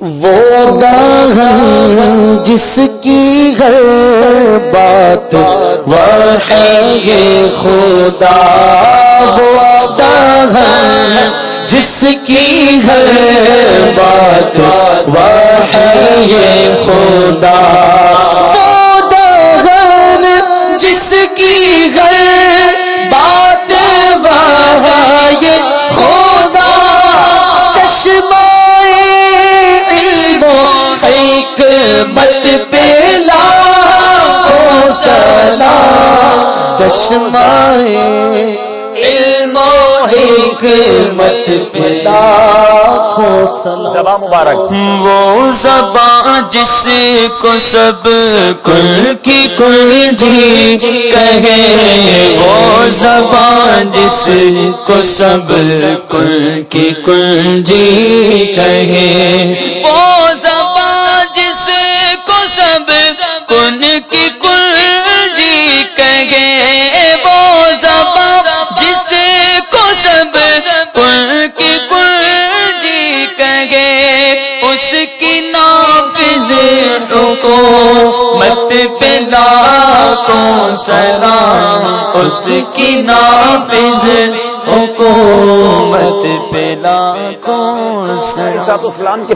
وہ دہن جس کی ہے بات وہ ہے یہ خدا وہ دہن جس کی ہے بات وہ ہے یہ خدا وہ دہن جس کی ہے بات وہ ہے یہ خدا چشمہ حکمت پلا کو سلا چشمہ علم و حکمت پلا کو سلا زبا مبارک۔ وہ زباں جس کو سب کل کی کل جی کہے وہ زبان جس کو سب کل کی کل جی کہے۔ اس کی نافذ کو مت پلا کو سلام اس کی نافذ کو مت پلا کو سلام۔